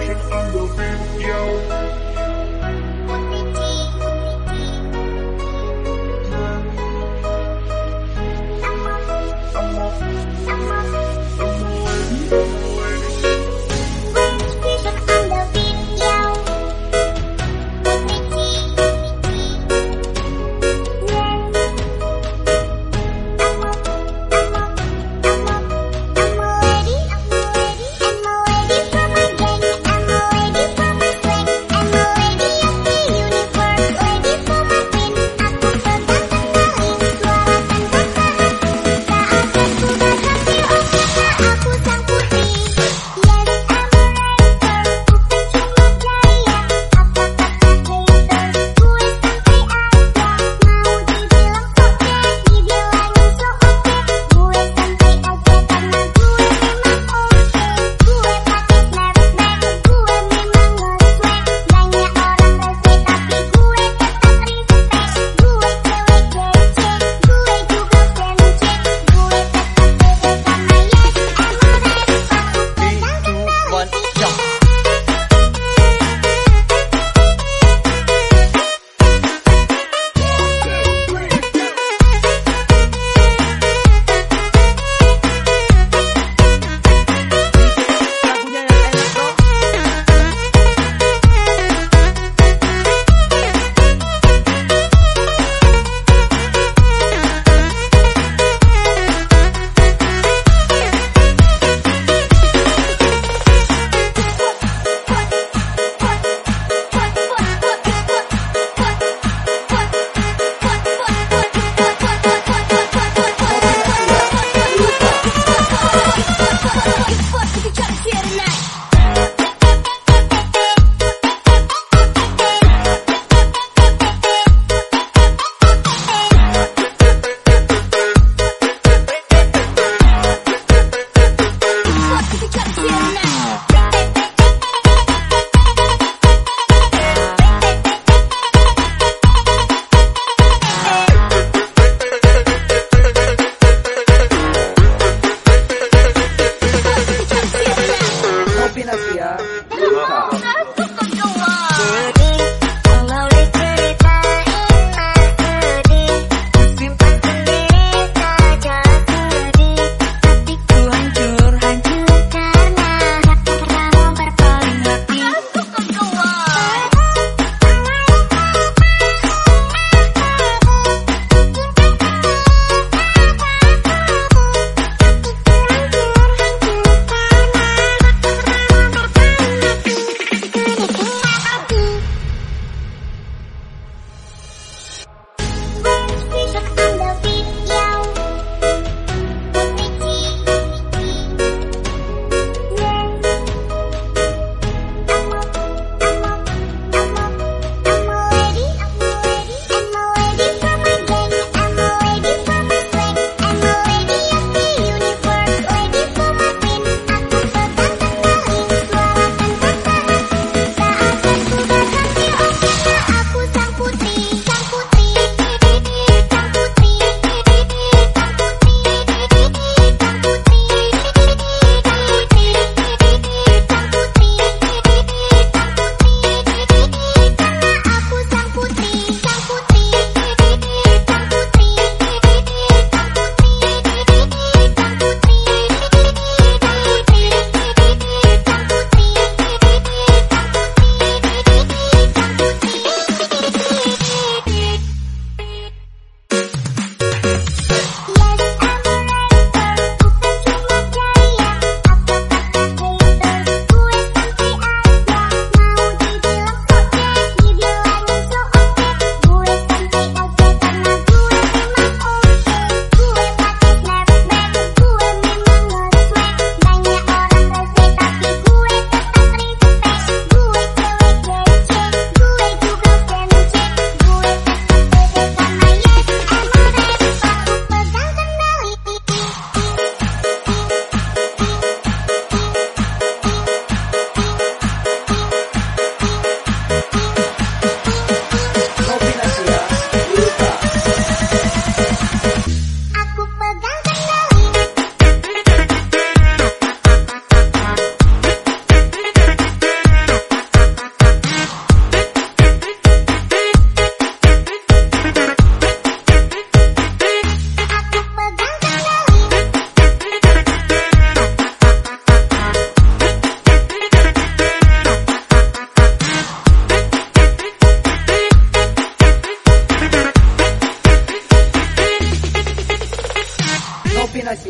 vision on the video.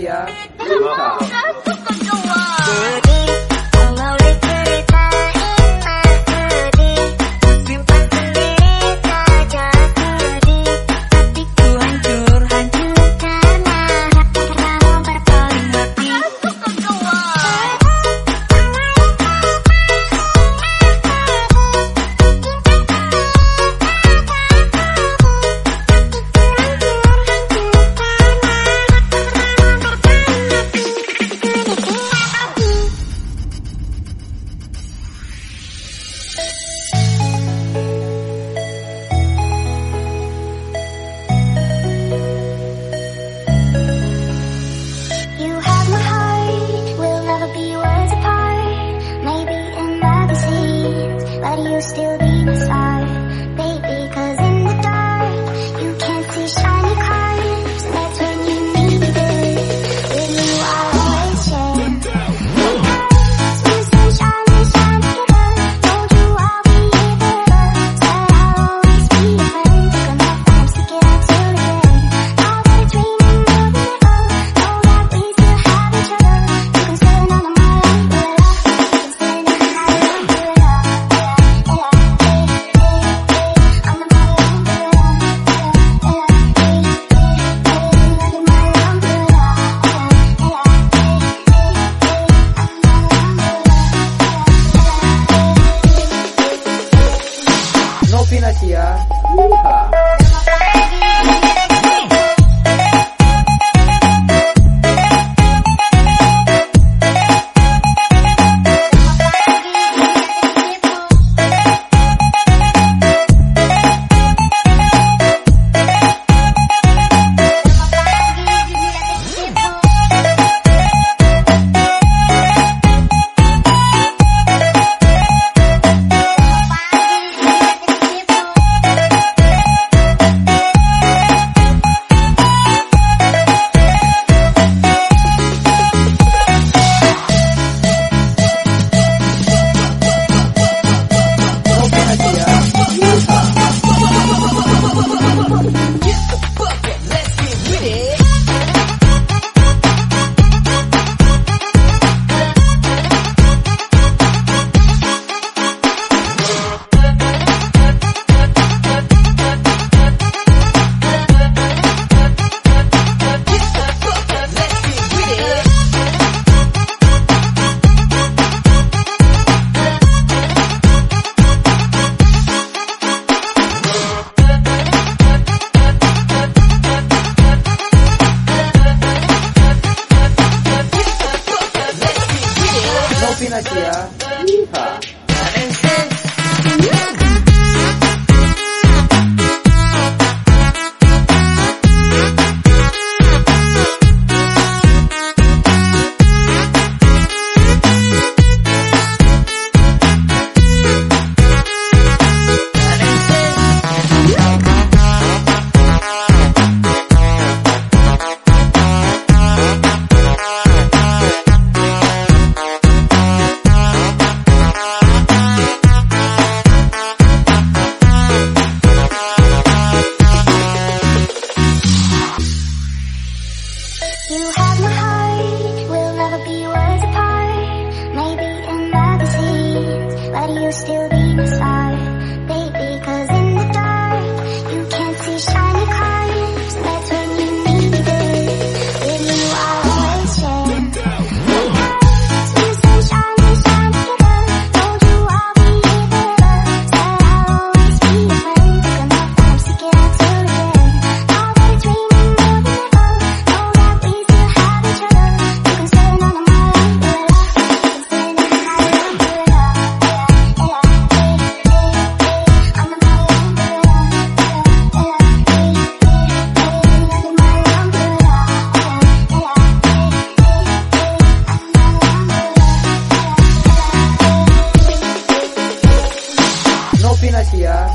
Yeah. 飞得起啊！